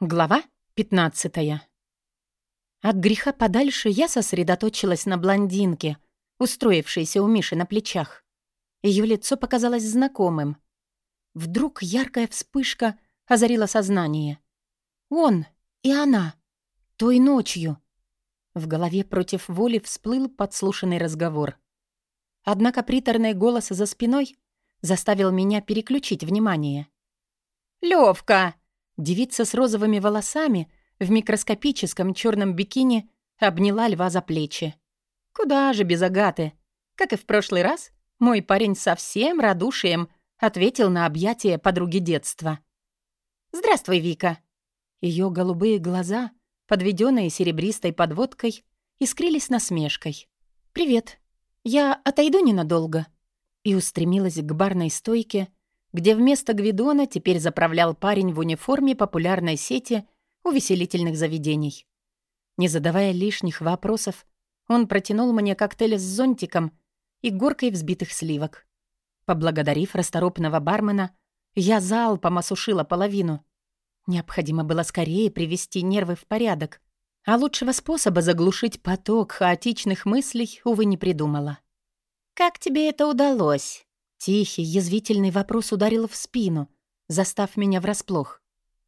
Глава 15 От греха подальше я сосредоточилась на блондинке, устроившейся у Миши на плечах. Ее лицо показалось знакомым. Вдруг яркая вспышка озарила сознание. Он и она. Той ночью. В голове против воли всплыл подслушанный разговор. Однако приторный голос за спиной заставил меня переключить внимание. «Левка!» Девица с розовыми волосами в микроскопическом черном бикини обняла льва за плечи. Куда же без Агаты? Как и в прошлый раз, мой парень совсем радушием ответил на объятие подруги детства. «Здравствуй, Вика». Ее голубые глаза, подведенные серебристой подводкой, искрились насмешкой. «Привет. Я отойду ненадолго». И устремилась к барной стойке, где вместо Гвидона теперь заправлял парень в униформе популярной сети увеселительных заведений. Не задавая лишних вопросов, он протянул мне коктейль с зонтиком и горкой взбитых сливок. Поблагодарив расторопного бармена, я залпом осушила половину. Необходимо было скорее привести нервы в порядок, а лучшего способа заглушить поток хаотичных мыслей, увы, не придумала. «Как тебе это удалось?» Тихий, язвительный вопрос ударил в спину, застав меня врасплох.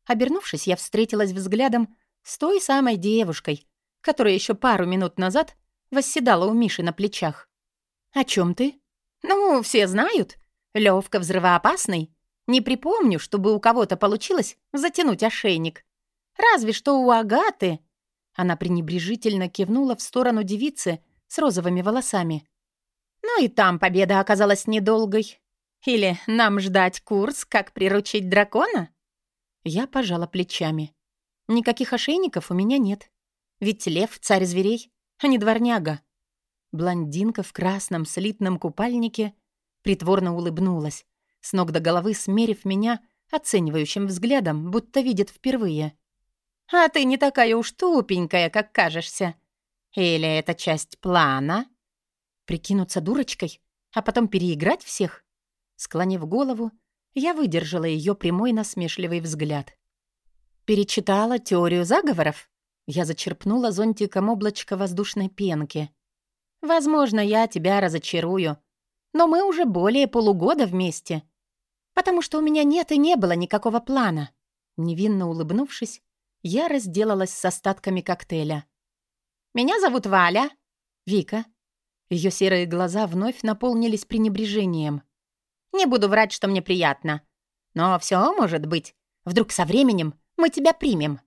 Обернувшись, я встретилась взглядом с той самой девушкой, которая еще пару минут назад восседала у Миши на плечах. «О чем ты?» «Ну, все знают. Левка взрывоопасный. Не припомню, чтобы у кого-то получилось затянуть ошейник. Разве что у Агаты...» Она пренебрежительно кивнула в сторону девицы с розовыми волосами. Ну и там победа оказалась недолгой. Или нам ждать курс, как приручить дракона? Я пожала плечами. Никаких ошейников у меня нет. Ведь лев — царь зверей, а не дворняга. Блондинка в красном слитном купальнике притворно улыбнулась, с ног до головы смерив меня оценивающим взглядом, будто видит впервые. «А ты не такая уж тупенькая, как кажешься. Или это часть плана?» Прикинуться дурочкой, а потом переиграть всех? Склонив голову, я выдержала ее прямой насмешливый взгляд. Перечитала теорию заговоров? Я зачерпнула зонтиком облачко воздушной пенки. Возможно, я тебя разочарую, но мы уже более полугода вместе, потому что у меня нет и не было никакого плана. Невинно улыбнувшись, я разделалась с остатками коктейля. «Меня зовут Валя». «Вика», ее серые глаза вновь наполнились пренебрежением. «Не буду врать, что мне приятно. Но все может быть. Вдруг со временем мы тебя примем».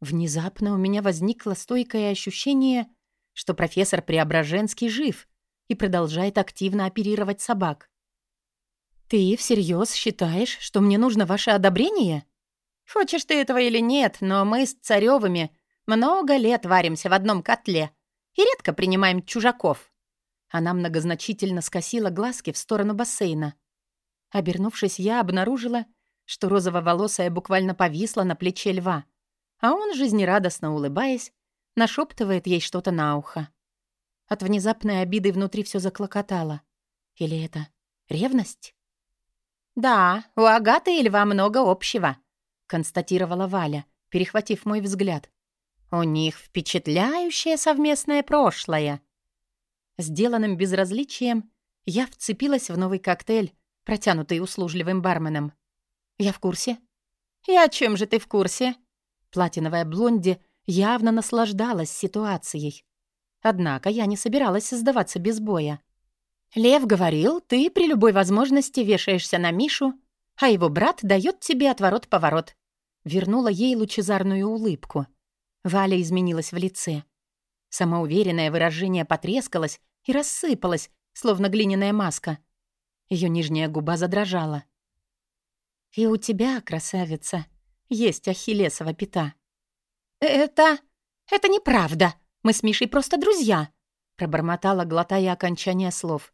Внезапно у меня возникло стойкое ощущение, что профессор Преображенский жив и продолжает активно оперировать собак. «Ты всерьез считаешь, что мне нужно ваше одобрение?» «Хочешь ты этого или нет, но мы с Царевыми много лет варимся в одном котле и редко принимаем чужаков. Она многозначительно скосила глазки в сторону бассейна. Обернувшись, я обнаружила, что розово-волосая буквально повисла на плече льва, а он, жизнерадостно улыбаясь, нашептывает ей что-то на ухо. От внезапной обиды внутри все заклокотало. Или это ревность? «Да, у Агаты и льва много общего», — констатировала Валя, перехватив мой взгляд. «У них впечатляющее совместное прошлое». Сделанным безразличием я вцепилась в новый коктейль, протянутый услужливым барменом. «Я в курсе». «И о чем же ты в курсе?» Платиновая блонди явно наслаждалась ситуацией. Однако я не собиралась сдаваться без боя. «Лев говорил, ты при любой возможности вешаешься на Мишу, а его брат дает тебе отворот-поворот». Вернула ей лучезарную улыбку. Валя изменилась в лице. Самоуверенное выражение потрескалось и рассыпалось, словно глиняная маска. Ее нижняя губа задрожала. «И у тебя, красавица, есть ахиллесова пята». «Это... это неправда. Мы с Мишей просто друзья», — пробормотала, глотая окончание слов.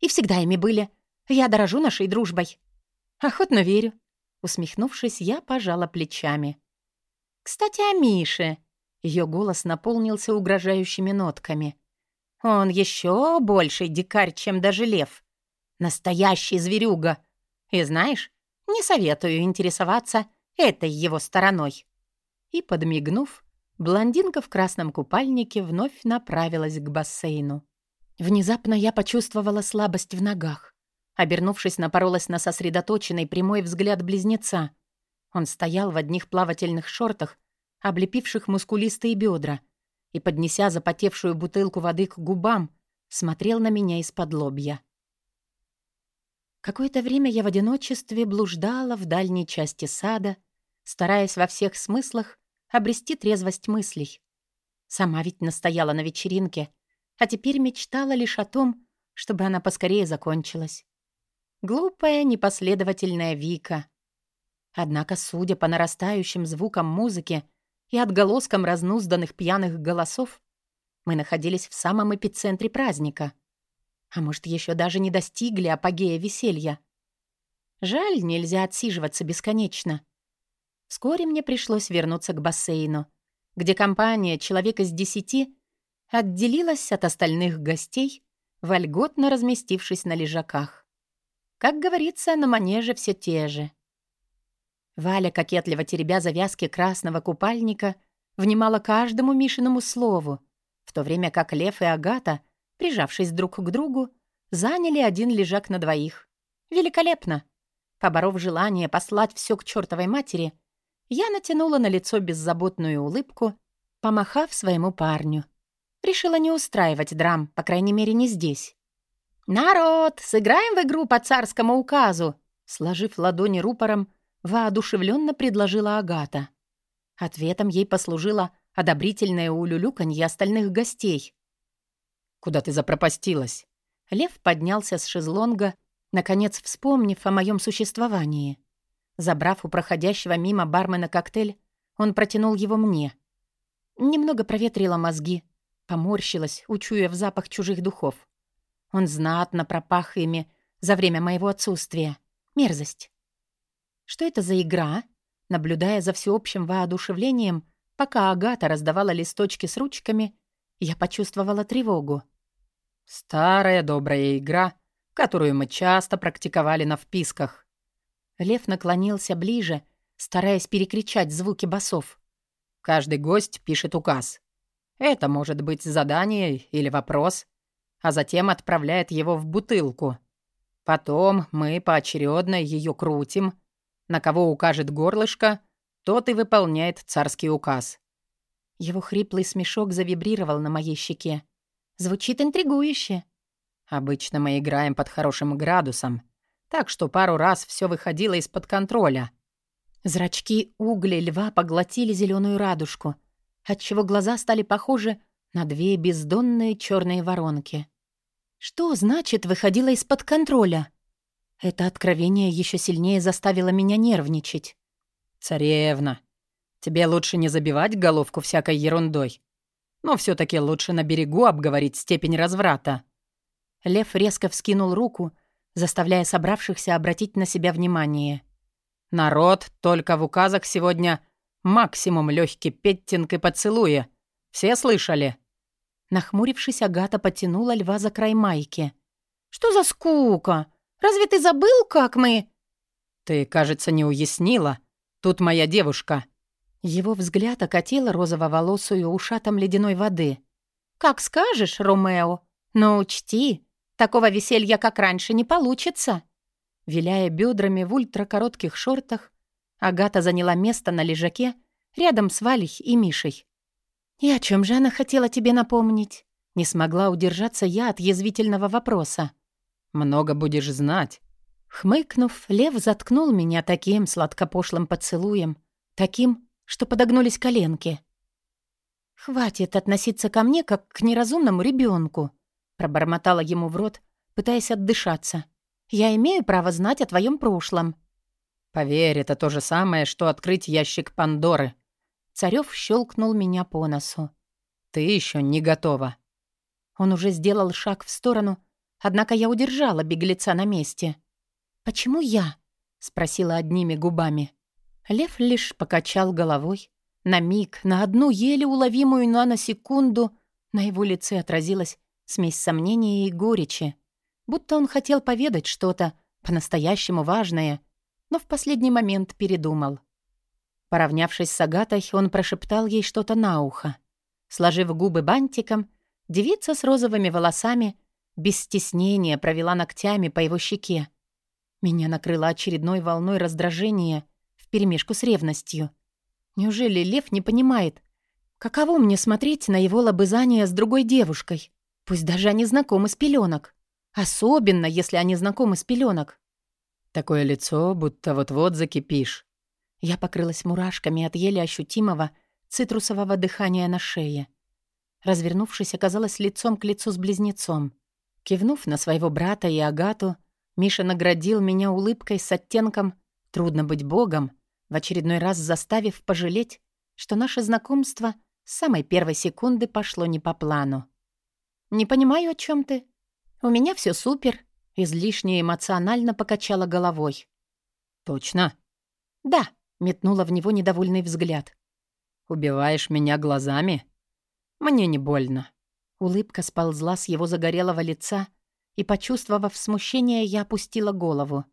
«И всегда ими были. Я дорожу нашей дружбой». «Охотно верю». Усмехнувшись, я пожала плечами. «Кстати, о Мише». Ее голос наполнился угрожающими нотками. Он еще больший дикарь, чем даже лев. Настоящий зверюга. И знаешь, не советую интересоваться этой его стороной. И, подмигнув, блондинка в красном купальнике вновь направилась к бассейну. Внезапно я почувствовала слабость в ногах. Обернувшись, напоролась на сосредоточенный прямой взгляд близнеца. Он стоял в одних плавательных шортах, облепивших мускулистые бедра, и, поднеся запотевшую бутылку воды к губам, смотрел на меня из-под лобья. Какое-то время я в одиночестве блуждала в дальней части сада, стараясь во всех смыслах обрести трезвость мыслей. Сама ведь настояла на вечеринке, а теперь мечтала лишь о том, чтобы она поскорее закончилась. Глупая, непоследовательная Вика. Однако, судя по нарастающим звукам музыки и отголоскам разнузданных пьяных голосов, мы находились в самом эпицентре праздника. А может, еще даже не достигли апогея веселья. Жаль, нельзя отсиживаться бесконечно. Вскоре мне пришлось вернуться к бассейну, где компания человек из десяти отделилась от остальных гостей, вольготно разместившись на лежаках. Как говорится, на манеже все те же. Валя, кокетливо теребя завязки красного купальника, внимала каждому Мишиному слову, в то время как Лев и Агата, прижавшись друг к другу, заняли один лежак на двоих. Великолепно! Поборов желание послать все к чертовой матери, я натянула на лицо беззаботную улыбку, помахав своему парню. Решила не устраивать драм, по крайней мере, не здесь. «Народ, сыграем в игру по царскому указу!» Сложив ладони рупором, воодушевленно предложила Агата. Ответом ей послужило одобрительное улюлюканье остальных гостей. «Куда ты запропастилась?» Лев поднялся с шезлонга, наконец вспомнив о моем существовании. Забрав у проходящего мимо бармена коктейль, он протянул его мне. Немного проветрила мозги, поморщилась, учуяв запах чужих духов. Он знатно пропах ими за время моего отсутствия. Мерзость. Что это за игра? Наблюдая за всеобщим воодушевлением, пока Агата раздавала листочки с ручками, я почувствовала тревогу. «Старая добрая игра, которую мы часто практиковали на вписках». Лев наклонился ближе, стараясь перекричать звуки басов. «Каждый гость пишет указ. Это может быть задание или вопрос а затем отправляет его в бутылку. Потом мы поочередно ее крутим. На кого укажет горлышко, тот и выполняет царский указ. Его хриплый смешок завибрировал на моей щеке. Звучит интригующе. Обычно мы играем под хорошим градусом, так что пару раз все выходило из-под контроля. Зрачки угля льва поглотили зеленую радужку, отчего глаза стали похожи на две бездонные черные воронки. Что значит «выходила из-под контроля»? Это откровение еще сильнее заставило меня нервничать. «Царевна, тебе лучше не забивать головку всякой ерундой. Но все таки лучше на берегу обговорить степень разврата». Лев резко вскинул руку, заставляя собравшихся обратить на себя внимание. «Народ, только в указах сегодня максимум легкий петтинг и поцелуя. Все слышали?» Нахмурившись, Агата потянула льва за край майки. «Что за скука? Разве ты забыл, как мы...» «Ты, кажется, не уяснила. Тут моя девушка». Его взгляд окатил розово-волосую ушатом ледяной воды. «Как скажешь, Ромео. Но учти, такого веселья, как раньше, не получится». Виляя бедрами в ультракоротких шортах, Агата заняла место на лежаке рядом с Валей и Мишей. «И о чем же она хотела тебе напомнить?» Не смогла удержаться я от язвительного вопроса. «Много будешь знать». Хмыкнув, лев заткнул меня таким сладкопошлым поцелуем, таким, что подогнулись коленки. «Хватит относиться ко мне, как к неразумному ребенку, пробормотала ему в рот, пытаясь отдышаться. «Я имею право знать о твоем прошлом». «Поверь, это то же самое, что открыть ящик Пандоры», Царёв щелкнул меня по носу. «Ты еще не готова». Он уже сделал шаг в сторону, однако я удержала беглеца на месте. «Почему я?» — спросила одними губами. Лев лишь покачал головой. На миг, на одну еле уловимую наносекунду, на его лице отразилась смесь сомнения и горечи. Будто он хотел поведать что-то по-настоящему важное, но в последний момент передумал. Поравнявшись с Агатой, он прошептал ей что-то на ухо. Сложив губы бантиком, девица с розовыми волосами без стеснения провела ногтями по его щеке. Меня накрыло очередной волной раздражения вперемешку с ревностью. Неужели Лев не понимает, каково мне смотреть на его лобызание с другой девушкой, пусть даже они знакомы с пеленок? Особенно, если они знакомы с пеленок. Такое лицо, будто вот-вот закипишь. Я покрылась мурашками от еле ощутимого цитрусового дыхания на шее. Развернувшись, оказалась лицом к лицу с близнецом. Кивнув на своего брата и Агату, Миша наградил меня улыбкой с оттенком «трудно быть богом», в очередной раз заставив пожалеть, что наше знакомство с самой первой секунды пошло не по плану. «Не понимаю, о чем ты. У меня все супер», — излишне эмоционально покачала головой. «Точно?» «Да», — метнула в него недовольный взгляд. «Убиваешь меня глазами? Мне не больно». Улыбка сползла с его загорелого лица, и, почувствовав смущение, я опустила голову.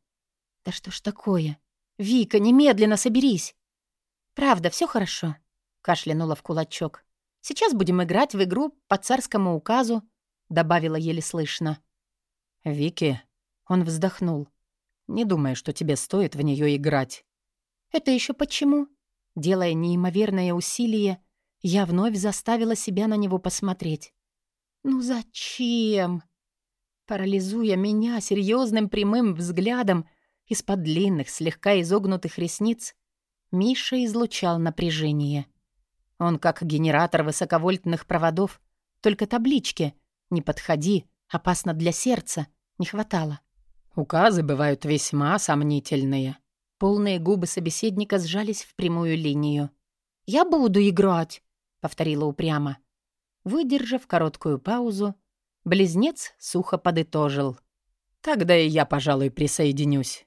«Да что ж такое? Вика, немедленно соберись!» «Правда, все хорошо», — кашлянула в кулачок. «Сейчас будем играть в игру по царскому указу», — добавила еле слышно. «Вики», — он вздохнул, — «не думай, что тебе стоит в нее играть». «Это еще почему?» Делая неимоверное усилие, я вновь заставила себя на него посмотреть. «Ну зачем?» Парализуя меня серьезным прямым взглядом из-под длинных, слегка изогнутых ресниц, Миша излучал напряжение. Он как генератор высоковольтных проводов, только таблички «Не подходи, опасно для сердца» не хватало. Указы бывают весьма сомнительные. Полные губы собеседника сжались в прямую линию. «Я буду играть», — повторила упрямо. Выдержав короткую паузу, Близнец сухо подытожил. «Тогда и я, пожалуй, присоединюсь».